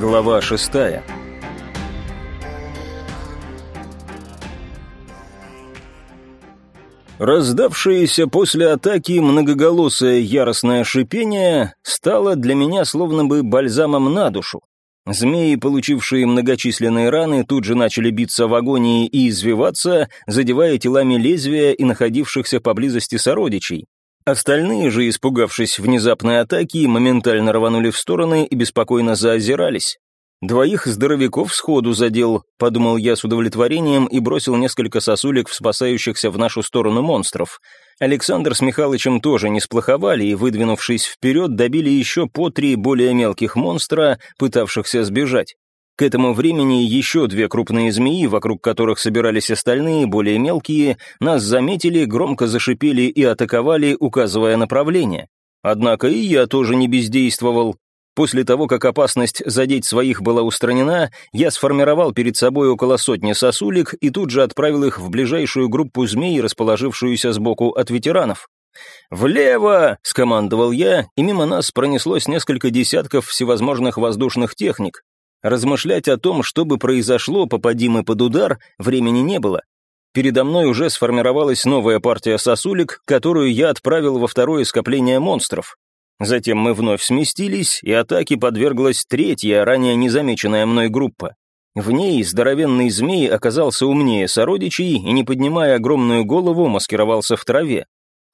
Глава шестая Раздавшееся после атаки многоголосое яростное шипение стало для меня словно бы бальзамом на душу. Змеи, получившие многочисленные раны, тут же начали биться в агонии и извиваться, задевая телами лезвия и находившихся поблизости сородичей. Остальные же, испугавшись внезапной атаки, моментально рванули в стороны и беспокойно заозирались. «Двоих здоровяков сходу задел», — подумал я с удовлетворением и бросил несколько сосулек в спасающихся в нашу сторону монстров. Александр с Михалычем тоже не сплоховали и, выдвинувшись вперед, добили еще по три более мелких монстра, пытавшихся сбежать. К этому времени еще две крупные змеи, вокруг которых собирались остальные, более мелкие, нас заметили, громко зашипели и атаковали, указывая направление. Однако и я тоже не бездействовал. После того, как опасность задеть своих была устранена, я сформировал перед собой около сотни сосулек и тут же отправил их в ближайшую группу змей, расположившуюся сбоку от ветеранов. «Влево!» — скомандовал я, и мимо нас пронеслось несколько десятков всевозможных воздушных техник. Размышлять о том, что бы произошло, попади мы под удар, времени не было. Передо мной уже сформировалась новая партия сосулек, которую я отправил во второе скопление монстров. Затем мы вновь сместились, и атаке подверглась третья, ранее незамеченная мной группа. В ней здоровенный змей оказался умнее сородичей и, не поднимая огромную голову, маскировался в траве.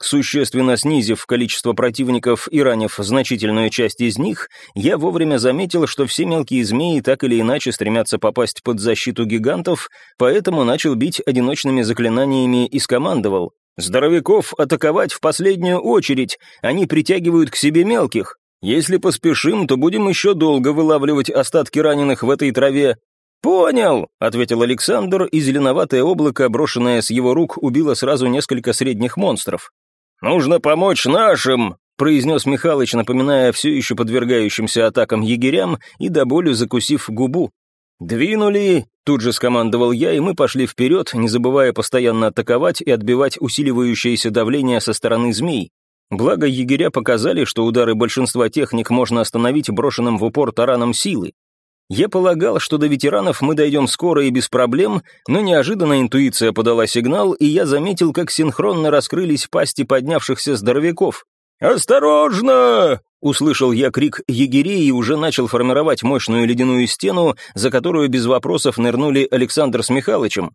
Существенно снизив количество противников и ранив значительную часть из них, я вовремя заметил, что все мелкие змеи так или иначе стремятся попасть под защиту гигантов, поэтому начал бить одиночными заклинаниями и скомандовал Здоровяков атаковать в последнюю очередь, они притягивают к себе мелких. Если поспешим, то будем еще долго вылавливать остатки раненых в этой траве. «Понял», — ответил Александр, и зеленоватое облако, брошенное с его рук, убило сразу несколько средних монстров. «Нужно помочь нашим», — произнес Михалыч, напоминая все еще подвергающимся атакам егерям и до боли закусив губу. «Двинули!» — тут же скомандовал я, и мы пошли вперед, не забывая постоянно атаковать и отбивать усиливающееся давление со стороны змей. Благо, егеря показали, что удары большинства техник можно остановить брошенным в упор тараном силы. Я полагал, что до ветеранов мы дойдем скоро и без проблем, но неожиданно интуиция подала сигнал, и я заметил, как синхронно раскрылись пасти поднявшихся здоровяков. «Осторожно!» — услышал я крик егерей и уже начал формировать мощную ледяную стену, за которую без вопросов нырнули Александр с Михалычем.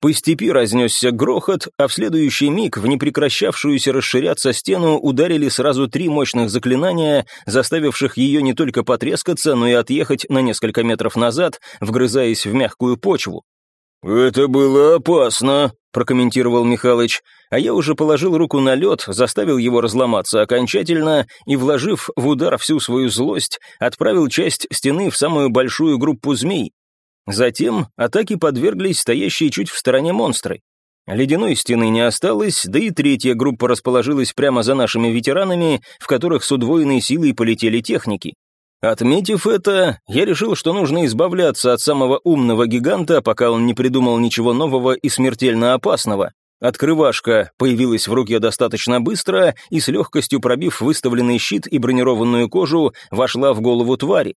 По степи разнесся грохот, а в следующий миг в непрекращавшуюся расширяться стену ударили сразу три мощных заклинания, заставивших ее не только потрескаться, но и отъехать на несколько метров назад, вгрызаясь в мягкую почву. «Это было опасно», — прокомментировал Михалыч, а я уже положил руку на лед, заставил его разломаться окончательно и, вложив в удар всю свою злость, отправил часть стены в самую большую группу змей. Затем атаки подверглись стоящие чуть в стороне монстры. Ледяной стены не осталось, да и третья группа расположилась прямо за нашими ветеранами, в которых с удвоенной силой полетели техники. Отметив это, я решил, что нужно избавляться от самого умного гиганта, пока он не придумал ничего нового и смертельно опасного. Открывашка появилась в руке достаточно быстро и с легкостью пробив выставленный щит и бронированную кожу, вошла в голову твари.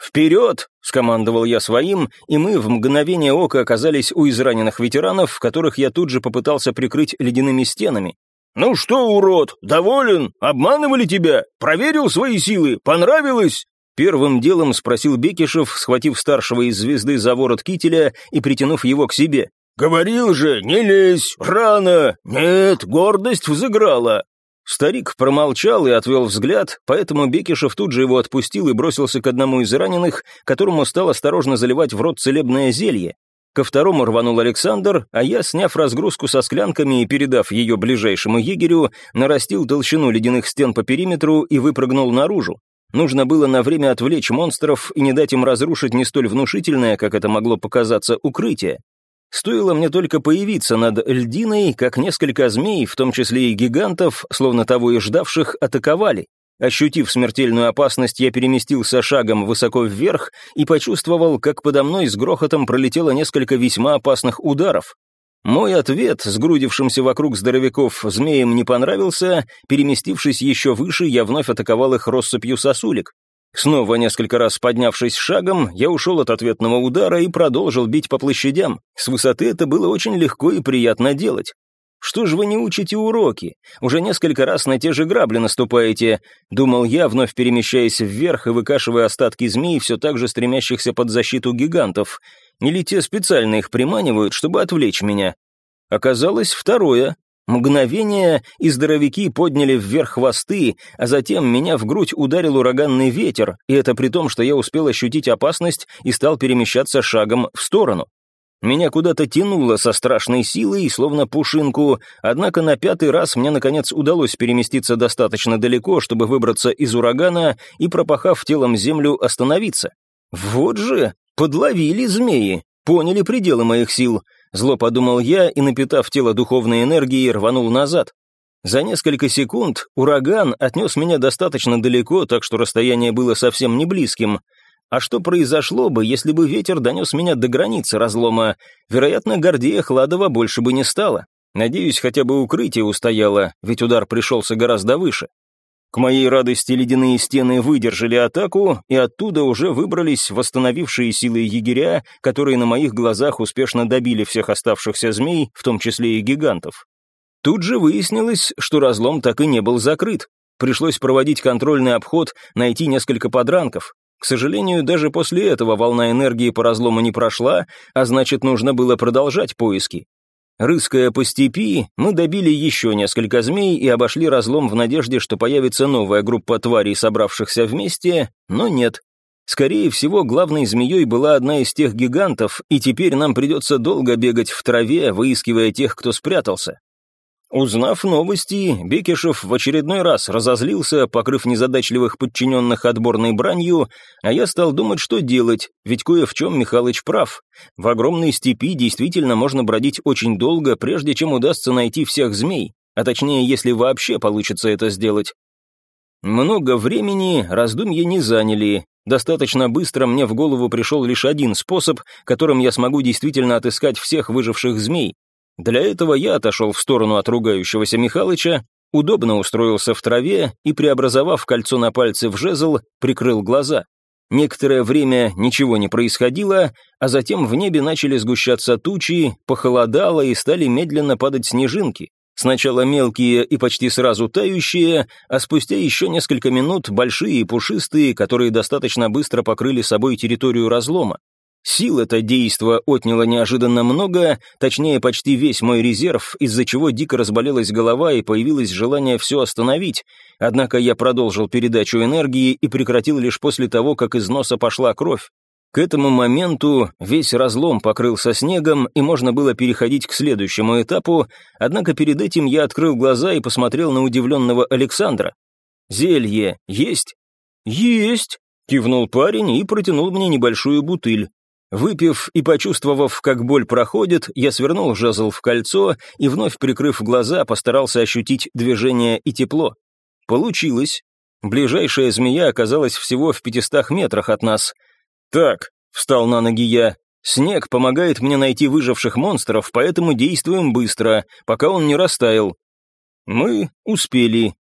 «Вперед!» — скомандовал я своим, и мы в мгновение ока оказались у израненных ветеранов, которых я тут же попытался прикрыть ледяными стенами. «Ну что, урод, доволен? Обманывали тебя? Проверил свои силы? Понравилось?» Первым делом спросил Бекишев, схватив старшего из звезды за ворот кителя и притянув его к себе. «Говорил же, не лезь, рано! Нет, гордость взыграла!» Старик промолчал и отвел взгляд, поэтому Бекишев тут же его отпустил и бросился к одному из раненых, которому стал осторожно заливать в рот целебное зелье. Ко второму рванул Александр, а я, сняв разгрузку со склянками и передав ее ближайшему егерю, нарастил толщину ледяных стен по периметру и выпрыгнул наружу. Нужно было на время отвлечь монстров и не дать им разрушить не столь внушительное, как это могло показаться, укрытие. Стоило мне только появиться над льдиной, как несколько змей, в том числе и гигантов, словно того и ждавших, атаковали. Ощутив смертельную опасность, я переместился шагом высоко вверх и почувствовал, как подо мной с грохотом пролетело несколько весьма опасных ударов. Мой ответ, сгрудившимся вокруг здоровяков, змеям не понравился, переместившись еще выше, я вновь атаковал их россыпью сосулек. Снова несколько раз поднявшись шагом, я ушел от ответного удара и продолжил бить по площадям. С высоты это было очень легко и приятно делать. «Что ж вы не учите уроки? Уже несколько раз на те же грабли наступаете», — думал я, вновь перемещаясь вверх и выкашивая остатки змей, все так же стремящихся под защиту гигантов. Или те специально их приманивают, чтобы отвлечь меня. Оказалось, второе. Мгновение, и здоровяки подняли вверх хвосты, а затем меня в грудь ударил ураганный ветер, и это при том, что я успел ощутить опасность и стал перемещаться шагом в сторону. Меня куда-то тянуло со страшной силой, словно пушинку, однако на пятый раз мне, наконец, удалось переместиться достаточно далеко, чтобы выбраться из урагана и, пропахав телом землю, остановиться. Вот же, подловили змеи, поняли пределы моих сил. Зло подумал я и, напитав тело духовной энергией, рванул назад. За несколько секунд ураган отнес меня достаточно далеко, так что расстояние было совсем не близким. А что произошло бы, если бы ветер донес меня до границы разлома? Вероятно, Гордея Хладова больше бы не стало. Надеюсь, хотя бы укрытие устояло, ведь удар пришелся гораздо выше. К моей радости ледяные стены выдержали атаку, и оттуда уже выбрались восстановившие силы егеря, которые на моих глазах успешно добили всех оставшихся змей, в том числе и гигантов. Тут же выяснилось, что разлом так и не был закрыт. Пришлось проводить контрольный обход, найти несколько подранков. К сожалению, даже после этого волна энергии по разлому не прошла, а значит, нужно было продолжать поиски. Рыская по степи, мы добили еще несколько змей и обошли разлом в надежде, что появится новая группа тварей, собравшихся вместе, но нет. Скорее всего, главной змеей была одна из тех гигантов, и теперь нам придется долго бегать в траве, выискивая тех, кто спрятался. Узнав новости, Бекишев в очередной раз разозлился, покрыв незадачливых подчиненных отборной бранью, а я стал думать, что делать, ведь кое в чем Михалыч прав. В огромной степи действительно можно бродить очень долго, прежде чем удастся найти всех змей, а точнее, если вообще получится это сделать. Много времени раздумья не заняли. Достаточно быстро мне в голову пришел лишь один способ, которым я смогу действительно отыскать всех выживших змей, для этого я отошел в сторону от ругающегося Михалыча, удобно устроился в траве и, преобразовав кольцо на пальце в жезл, прикрыл глаза. Некоторое время ничего не происходило, а затем в небе начали сгущаться тучи, похолодало и стали медленно падать снежинки. Сначала мелкие и почти сразу тающие, а спустя еще несколько минут большие и пушистые, которые достаточно быстро покрыли собой территорию разлома. Сил это действо отняло неожиданно много, точнее почти весь мой резерв, из-за чего дико разболелась голова и появилось желание все остановить, однако я продолжил передачу энергии и прекратил лишь после того, как из носа пошла кровь. К этому моменту весь разлом покрылся снегом, и можно было переходить к следующему этапу, однако перед этим я открыл глаза и посмотрел на удивленного Александра. «Зелье есть?» «Есть!» — кивнул парень и протянул мне небольшую бутыль. Выпив и почувствовав, как боль проходит, я свернул жезл в кольцо и, вновь прикрыв глаза, постарался ощутить движение и тепло. Получилось. Ближайшая змея оказалась всего в пятистах метрах от нас. «Так», — встал на ноги я, — «снег помогает мне найти выживших монстров, поэтому действуем быстро, пока он не растаял». Мы успели,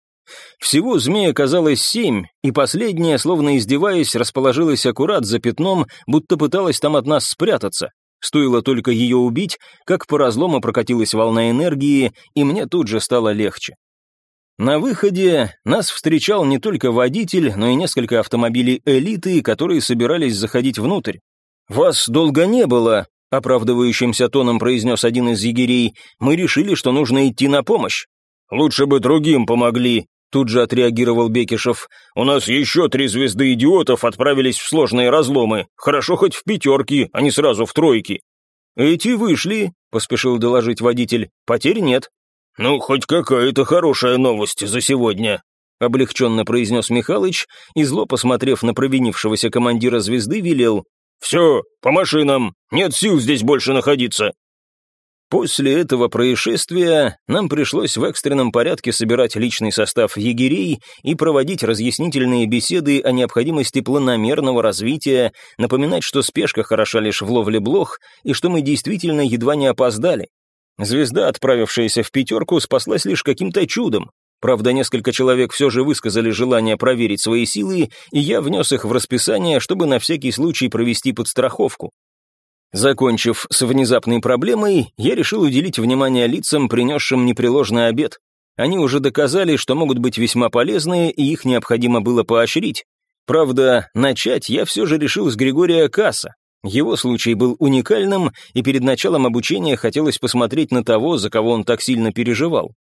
всего змей оказалось семь, и последняя, словно издеваясь, расположилась аккурат за пятном, будто пыталась там от нас спрятаться. Стоило только ее убить, как по разлому прокатилась волна энергии, и мне тут же стало легче. На выходе нас встречал не только водитель, но и несколько автомобилей элиты, которые собирались заходить внутрь. «Вас долго не было», — оправдывающимся тоном произнес один из егерей. «Мы решили, что нужно идти на помощь». «Лучше бы другим помогли», Тут же отреагировал Бекишев. «У нас еще три звезды идиотов отправились в сложные разломы. Хорошо хоть в пятерки, а не сразу в тройки». «Эти вышли», — поспешил доложить водитель. «Потерь нет». «Ну, хоть какая-то хорошая новость за сегодня», — облегченно произнес Михалыч и, зло посмотрев на провинившегося командира звезды, велел. «Все, по машинам, нет сил здесь больше находиться». После этого происшествия нам пришлось в экстренном порядке собирать личный состав егерей и проводить разъяснительные беседы о необходимости планомерного развития, напоминать, что спешка хороша лишь в ловле блох и что мы действительно едва не опоздали. Звезда, отправившаяся в пятерку, спаслась лишь каким-то чудом. Правда, несколько человек все же высказали желание проверить свои силы, и я внес их в расписание, чтобы на всякий случай провести подстраховку. Закончив с внезапной проблемой, я решил уделить внимание лицам, принесшим непреложный обед. Они уже доказали, что могут быть весьма полезны, и их необходимо было поощрить. Правда, начать я все же решил с Григория Касса. Его случай был уникальным, и перед началом обучения хотелось посмотреть на того, за кого он так сильно переживал.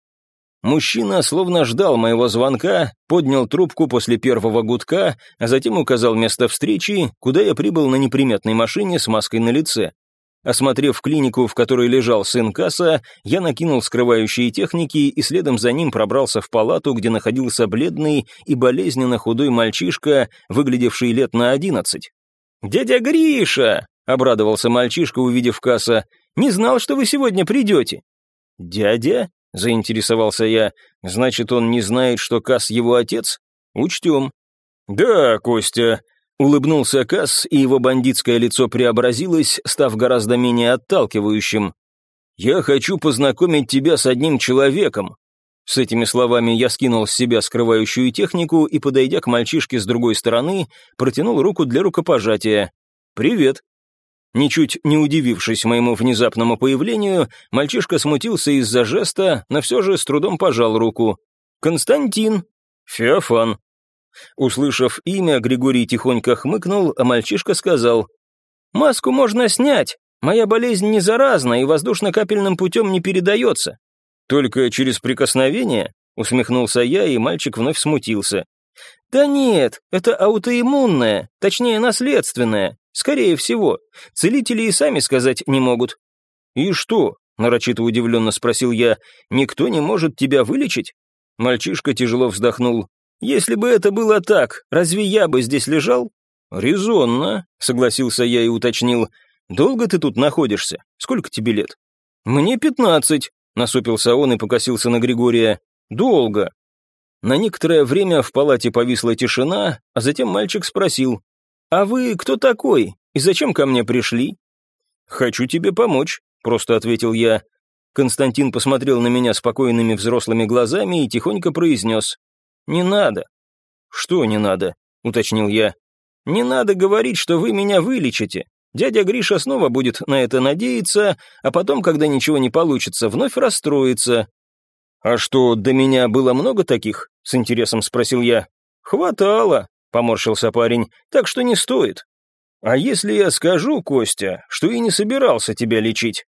Мужчина словно ждал моего звонка, поднял трубку после первого гудка, а затем указал место встречи, куда я прибыл на неприметной машине с маской на лице. Осмотрев клинику, в которой лежал сын Касса, я накинул скрывающие техники и следом за ним пробрался в палату, где находился бледный и болезненно худой мальчишка, выглядевший лет на одиннадцать. «Дядя Гриша!» — обрадовался мальчишка, увидев Касса. «Не знал, что вы сегодня придете». «Дядя?» — заинтересовался я. «Значит, он не знает, что Касс его отец? Учтем». «Да, Костя», — улыбнулся Касс, и его бандитское лицо преобразилось, став гораздо менее отталкивающим. «Я хочу познакомить тебя с одним человеком». С этими словами я скинул с себя скрывающую технику и, подойдя к мальчишке с другой стороны, протянул руку для рукопожатия. «Привет», Ничуть не удивившись моему внезапному появлению, мальчишка смутился из-за жеста, но все же с трудом пожал руку. «Константин!» «Феофан!» Услышав имя, Григорий тихонько хмыкнул, а мальчишка сказал, «Маску можно снять. Моя болезнь не заразна и воздушно-капельным путем не передается». «Только через прикосновение?» — усмехнулся я, и мальчик вновь смутился. «Да нет, это аутоиммунное, точнее наследственное. Скорее всего. Целители и сами сказать не могут. «И что?» — нарочито удивленно спросил я. «Никто не может тебя вылечить?» Мальчишка тяжело вздохнул. «Если бы это было так, разве я бы здесь лежал?» «Резонно», — согласился я и уточнил. «Долго ты тут находишься? Сколько тебе лет?» «Мне пятнадцать», — насупился он и покосился на Григория. «Долго». На некоторое время в палате повисла тишина, а затем мальчик спросил. «А вы кто такой? И зачем ко мне пришли?» «Хочу тебе помочь», — просто ответил я. Константин посмотрел на меня спокойными взрослыми глазами и тихонько произнес. «Не надо». «Что не надо?» — уточнил я. «Не надо говорить, что вы меня вылечите. Дядя Гриша снова будет на это надеяться, а потом, когда ничего не получится, вновь расстроится». «А что, до меня было много таких?» — с интересом спросил я. «Хватало», — поморщился парень, — «так что не стоит». «А если я скажу, Костя, что и не собирался тебя лечить?»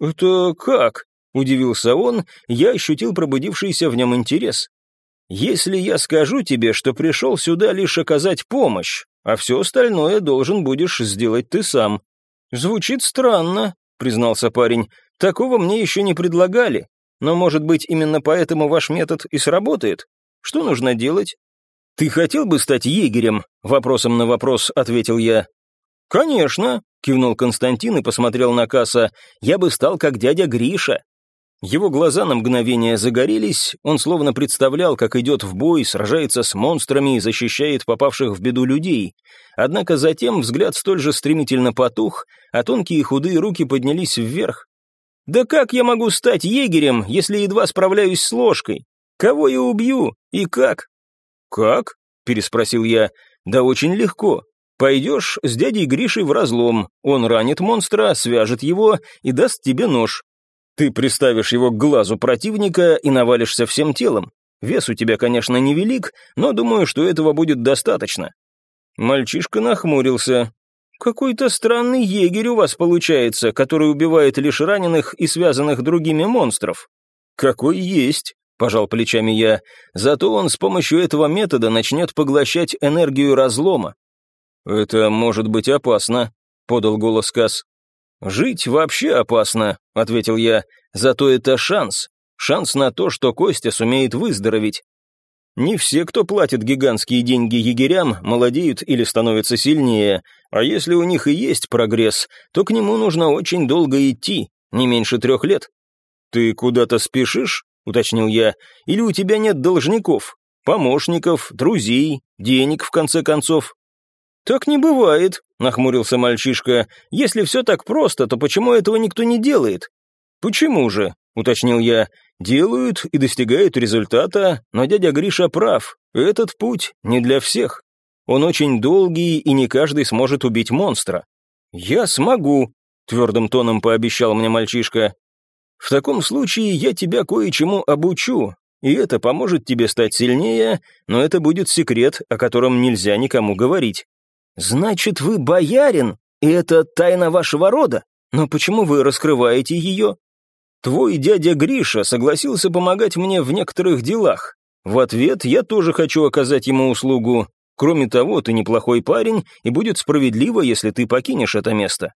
«Это как?» — удивился он, я ощутил пробудившийся в нем интерес. «Если я скажу тебе, что пришел сюда лишь оказать помощь, а все остальное должен будешь сделать ты сам». «Звучит странно», — признался парень, — «такого мне еще не предлагали, но, может быть, именно поэтому ваш метод и сработает? Что нужно делать?» «Ты хотел бы стать егерем?» — вопросом на вопрос ответил я. «Конечно», — кивнул Константин и посмотрел на Касса, «я бы стал как дядя Гриша». Его глаза на мгновение загорелись, он словно представлял, как идет в бой, сражается с монстрами и защищает попавших в беду людей. Однако затем взгляд столь же стремительно потух, а тонкие худые руки поднялись вверх. «Да как я могу стать егерем, если едва справляюсь с ложкой? Кого я убью? И как?» «Как?» — переспросил я. «Да очень легко. Пойдешь с дядей Гришей в разлом, он ранит монстра, свяжет его и даст тебе нож. Ты приставишь его к глазу противника и навалишься всем телом. Вес у тебя, конечно, невелик, но думаю, что этого будет достаточно». Мальчишка нахмурился. «Какой-то странный егерь у вас получается, который убивает лишь раненых и связанных другими монстров». «Какой есть», — пожал плечами я, «зато он с помощью этого метода начнет поглощать энергию разлома». «Это может быть опасно», — подал голос Касс. «Жить вообще опасно», — ответил я, «зато это шанс. Шанс на то, что Костя сумеет выздороветь. Не все, кто платит гигантские деньги егерям, молодеют или становятся сильнее, а если у них и есть прогресс, то к нему нужно очень долго идти, не меньше трех лет. Ты куда-то спешишь? — уточнил я. «Или у тебя нет должников, помощников, друзей, денег, в конце концов?» «Так не бывает», — нахмурился мальчишка. «Если все так просто, то почему этого никто не делает?» «Почему же?» — уточнил я. Делают и достигают результата, но дядя Гриша прав, этот путь не для всех. Он очень долгий, и не каждый сможет убить монстра. «Я смогу», — твердым тоном пообещал мне мальчишка. «В таком случае я тебя кое-чему обучу, и это поможет тебе стать сильнее, но это будет секрет, о котором нельзя никому говорить». «Значит, вы боярин, и это тайна вашего рода? Но почему вы раскрываете ее?» «Твой дядя Гриша согласился помогать мне в некоторых делах. В ответ я тоже хочу оказать ему услугу. Кроме того, ты неплохой парень, и будет справедливо, если ты покинешь это место».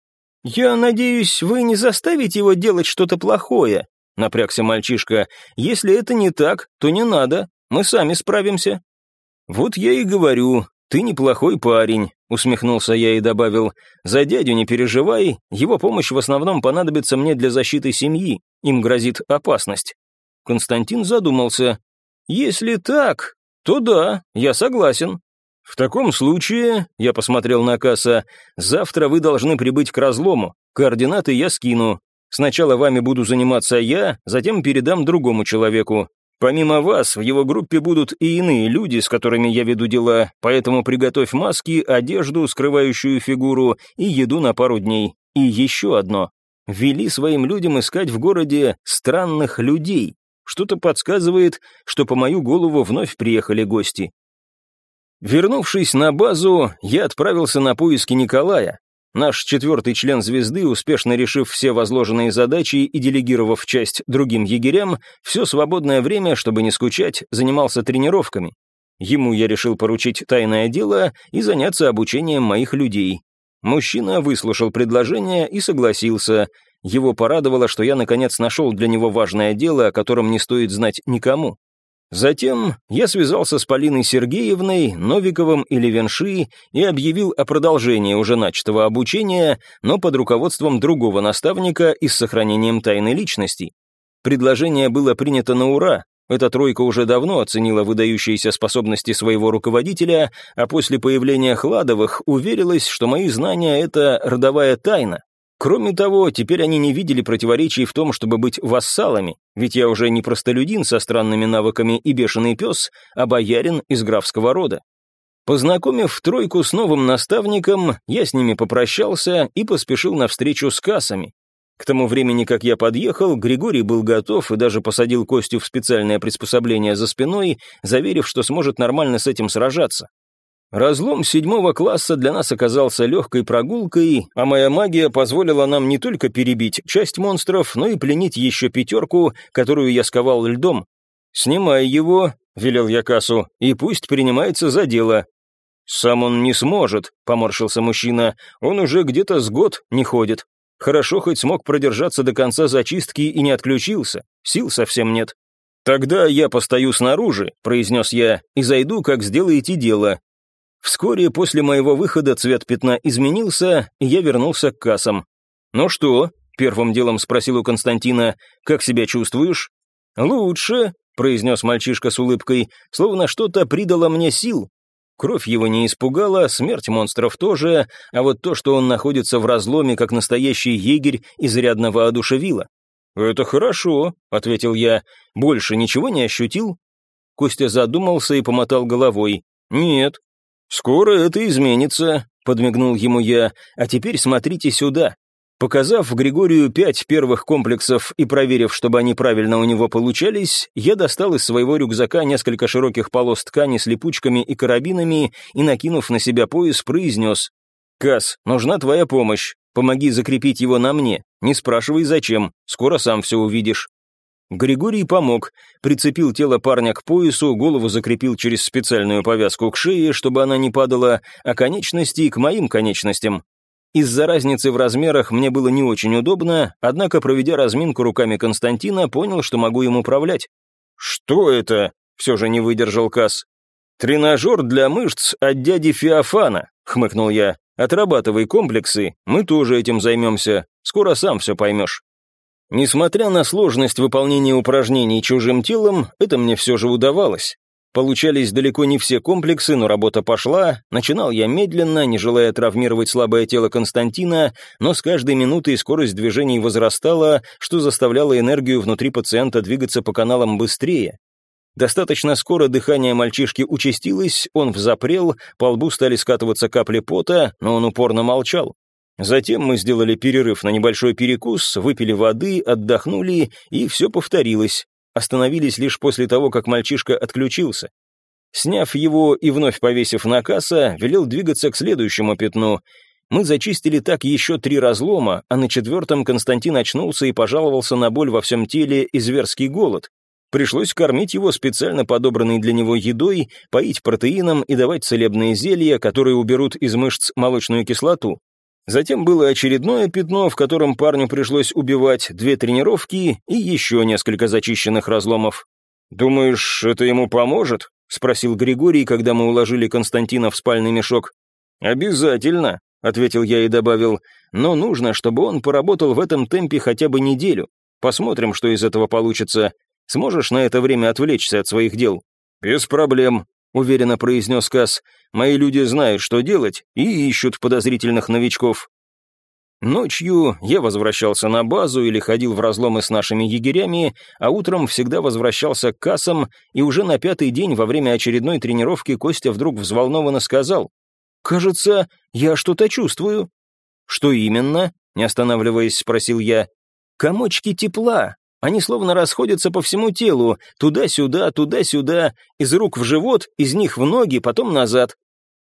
«Я надеюсь, вы не заставите его делать что-то плохое», — напрягся мальчишка. «Если это не так, то не надо, мы сами справимся». «Вот я и говорю, ты неплохой парень», — усмехнулся я и добавил. «За дядю не переживай, его помощь в основном понадобится мне для защиты семьи, им грозит опасность». Константин задумался. «Если так, то да, я согласен. «В таком случае», — я посмотрел на касса, — «завтра вы должны прибыть к разлому. Координаты я скину. Сначала вами буду заниматься я, затем передам другому человеку. Помимо вас, в его группе будут и иные люди, с которыми я веду дела, поэтому приготовь маски, одежду, скрывающую фигуру, и еду на пару дней. И еще одно. Вели своим людям искать в городе странных людей. Что-то подсказывает, что по мою голову вновь приехали гости. Вернувшись на базу, я отправился на поиски Николая. Наш четвертый член «Звезды», успешно решив все возложенные задачи и делегировав часть другим егерям, все свободное время, чтобы не скучать, занимался тренировками. Ему я решил поручить тайное дело и заняться обучением моих людей. Мужчина выслушал предложение и согласился. Его порадовало, что я наконец нашел для него важное дело, о котором не стоит знать никому. Затем я связался с Полиной Сергеевной, Новиковым и Левенши и объявил о продолжении уже начатого обучения, но под руководством другого наставника и с сохранением тайной личности. Предложение было принято на ура, эта тройка уже давно оценила выдающиеся способности своего руководителя, а после появления Хладовых уверилась, что мои знания — это родовая тайна, Кроме того, теперь они не видели противоречий в том, чтобы быть вассалами, ведь я уже не простолюдин со странными навыками и бешеный пес, а боярин из графского рода. Познакомив тройку с новым наставником, я с ними попрощался и поспешил на встречу с кассами. К тому времени, как я подъехал, Григорий был готов и даже посадил Костю в специальное приспособление за спиной, заверив, что сможет нормально с этим сражаться. Разлом седьмого класса для нас оказался легкой прогулкой, а моя магия позволила нам не только перебить часть монстров, но и пленить еще пятерку, которую я сковал льдом. «Снимай его», — велел я Кассу, — «и пусть принимается за дело». «Сам он не сможет», — поморщился мужчина, — «он уже где-то с год не ходит. Хорошо хоть смог продержаться до конца зачистки и не отключился, сил совсем нет». «Тогда я постою снаружи», — произнес я, — «и зайду, как сделаете дело. Вскоре после моего выхода цвет пятна изменился, и я вернулся к кассам. «Ну что?» — первым делом спросил у Константина. «Как себя чувствуешь?» «Лучше», — произнес мальчишка с улыбкой, словно что-то придало мне сил. Кровь его не испугала, смерть монстров тоже, а вот то, что он находится в разломе, как настоящий егерь, изрядно воодушевило. «Это хорошо», — ответил я. «Больше ничего не ощутил?» Костя задумался и помотал головой. «Нет, «Скоро это изменится», — подмигнул ему я, «а теперь смотрите сюда». Показав Григорию пять первых комплексов и проверив, чтобы они правильно у него получались, я достал из своего рюкзака несколько широких полос ткани с липучками и карабинами и, накинув на себя пояс, произнес «Кас, нужна твоя помощь. Помоги закрепить его на мне. Не спрашивай, зачем. Скоро сам все увидишь». Григорий помог, прицепил тело парня к поясу, голову закрепил через специальную повязку к шее, чтобы она не падала, а конечности к моим конечностям. Из-за разницы в размерах мне было не очень удобно, однако, проведя разминку руками Константина, понял, что могу им управлять. «Что это?» — все же не выдержал Касс. «Тренажер для мышц от дяди Феофана», — хмыкнул я. «Отрабатывай комплексы, мы тоже этим займемся. Скоро сам все поймешь». Несмотря на сложность выполнения упражнений чужим телом, это мне все же удавалось. Получались далеко не все комплексы, но работа пошла. Начинал я медленно, не желая травмировать слабое тело Константина, но с каждой минутой скорость движений возрастала, что заставляло энергию внутри пациента двигаться по каналам быстрее. Достаточно скоро дыхание мальчишки участилось, он взапрел, по лбу стали скатываться капли пота, но он упорно молчал. Затем мы сделали перерыв на небольшой перекус, выпили воды, отдохнули, и все повторилось остановились лишь после того, как мальчишка отключился. Сняв его и вновь повесив на касса, велел двигаться к следующему пятну. Мы зачистили так еще три разлома, а на четвертом Константин очнулся и пожаловался на боль во всем теле и зверский голод. Пришлось кормить его специально подобранной для него едой, поить протеином и давать целебные зелья, которые уберут из мышц молочную кислоту. Затем было очередное пятно, в котором парню пришлось убивать две тренировки и еще несколько зачищенных разломов. «Думаешь, это ему поможет?» — спросил Григорий, когда мы уложили Константина в спальный мешок. «Обязательно», — ответил я и добавил, «но нужно, чтобы он поработал в этом темпе хотя бы неделю. Посмотрим, что из этого получится. Сможешь на это время отвлечься от своих дел?» «Без проблем», уверенно произнес Касс. «Мои люди знают, что делать, и ищут подозрительных новичков». Ночью я возвращался на базу или ходил в разломы с нашими егерями, а утром всегда возвращался к кассам, и уже на пятый день во время очередной тренировки Костя вдруг взволнованно сказал, «Кажется, я что-то чувствую». «Что именно?» — не останавливаясь, спросил я. «Комочки тепла», они словно расходятся по всему телу, туда-сюда, туда-сюда, из рук в живот, из них в ноги, потом назад.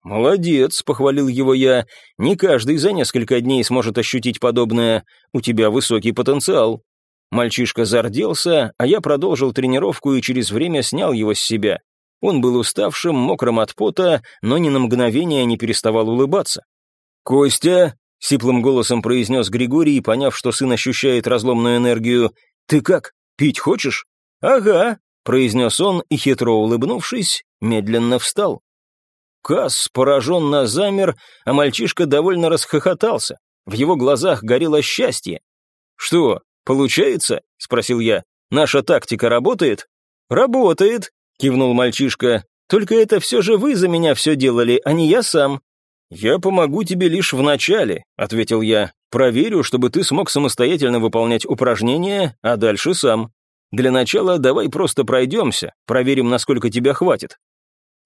«Молодец», — похвалил его я, — «не каждый за несколько дней сможет ощутить подобное. У тебя высокий потенциал». Мальчишка зарделся, а я продолжил тренировку и через время снял его с себя. Он был уставшим, мокрым от пота, но ни на мгновение не переставал улыбаться. «Костя», — сиплым голосом произнес Григорий, поняв, что сын ощущает разломную энергию, «Ты как, пить хочешь?» «Ага», — произнес он и, хитро улыбнувшись, медленно встал. Касс пораженно замер, а мальчишка довольно расхохотался. В его глазах горело счастье. «Что, получается?» — спросил я. «Наша тактика работает?» «Работает», — кивнул мальчишка. «Только это все же вы за меня все делали, а не я сам». «Я помогу тебе лишь в начале», — ответил я. Проверю, чтобы ты смог самостоятельно выполнять упражнения, а дальше сам. Для начала давай просто пройдемся, проверим, насколько тебя хватит».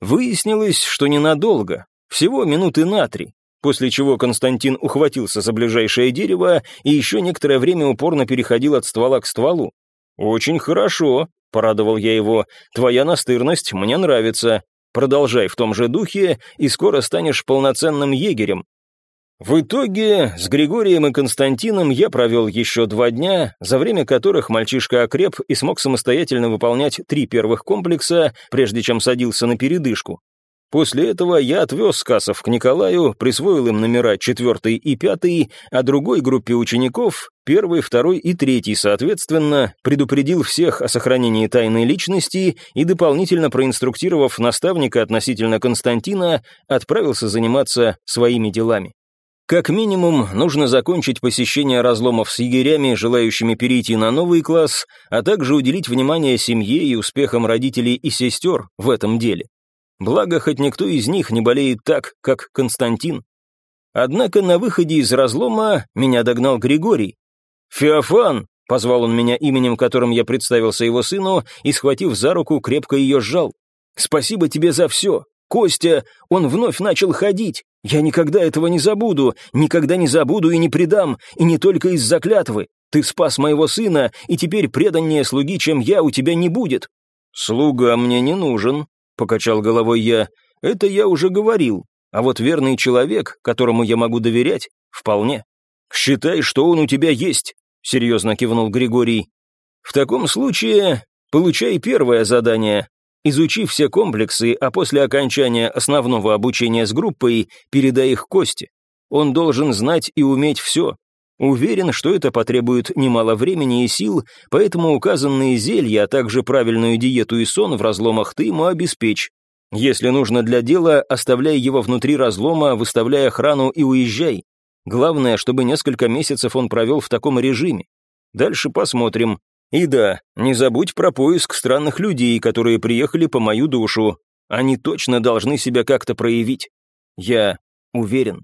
Выяснилось, что ненадолго, всего минуты на три, после чего Константин ухватился за ближайшее дерево и еще некоторое время упорно переходил от ствола к стволу. «Очень хорошо», — порадовал я его, — «твоя настырность мне нравится. Продолжай в том же духе, и скоро станешь полноценным егерем, в итоге с Григорием и Константином я провел еще два дня, за время которых мальчишка окреп и смог самостоятельно выполнять три первых комплекса, прежде чем садился на передышку. После этого я отвез Скасов к Николаю, присвоил им номера четвертый и пятый, а другой группе учеников, первый, второй и третий, соответственно, предупредил всех о сохранении тайной личности и, дополнительно проинструктировав наставника относительно Константина, отправился заниматься своими делами. Как минимум, нужно закончить посещение разломов с егерями, желающими перейти на новый класс, а также уделить внимание семье и успехам родителей и сестер в этом деле. Благо, хоть никто из них не болеет так, как Константин. Однако на выходе из разлома меня догнал Григорий. «Феофан!» — позвал он меня именем, которым я представился его сыну, и, схватив за руку, крепко ее сжал. «Спасибо тебе за все. Костя, он вновь начал ходить. Я никогда этого не забуду, никогда не забуду и не предам, и не только из-за клятвы. Ты спас моего сына, и теперь преданнее слуги, чем я, у тебя не будет». «Слуга мне не нужен», — покачал головой я. «Это я уже говорил. А вот верный человек, которому я могу доверять, вполне». «Считай, что он у тебя есть», — серьезно кивнул Григорий. «В таком случае получай первое задание. Изучи все комплексы, а после окончания основного обучения с группой передай их Косте. Он должен знать и уметь все. Уверен, что это потребует немало времени и сил, поэтому указанные зелья, а также правильную диету и сон в разломах ты ему обеспечь. Если нужно для дела, оставляй его внутри разлома, выставляй охрану и уезжай. Главное, чтобы несколько месяцев он провел в таком режиме. Дальше посмотрим. И да, не забудь про поиск странных людей, которые приехали по мою душу. Они точно должны себя как-то проявить. Я уверен.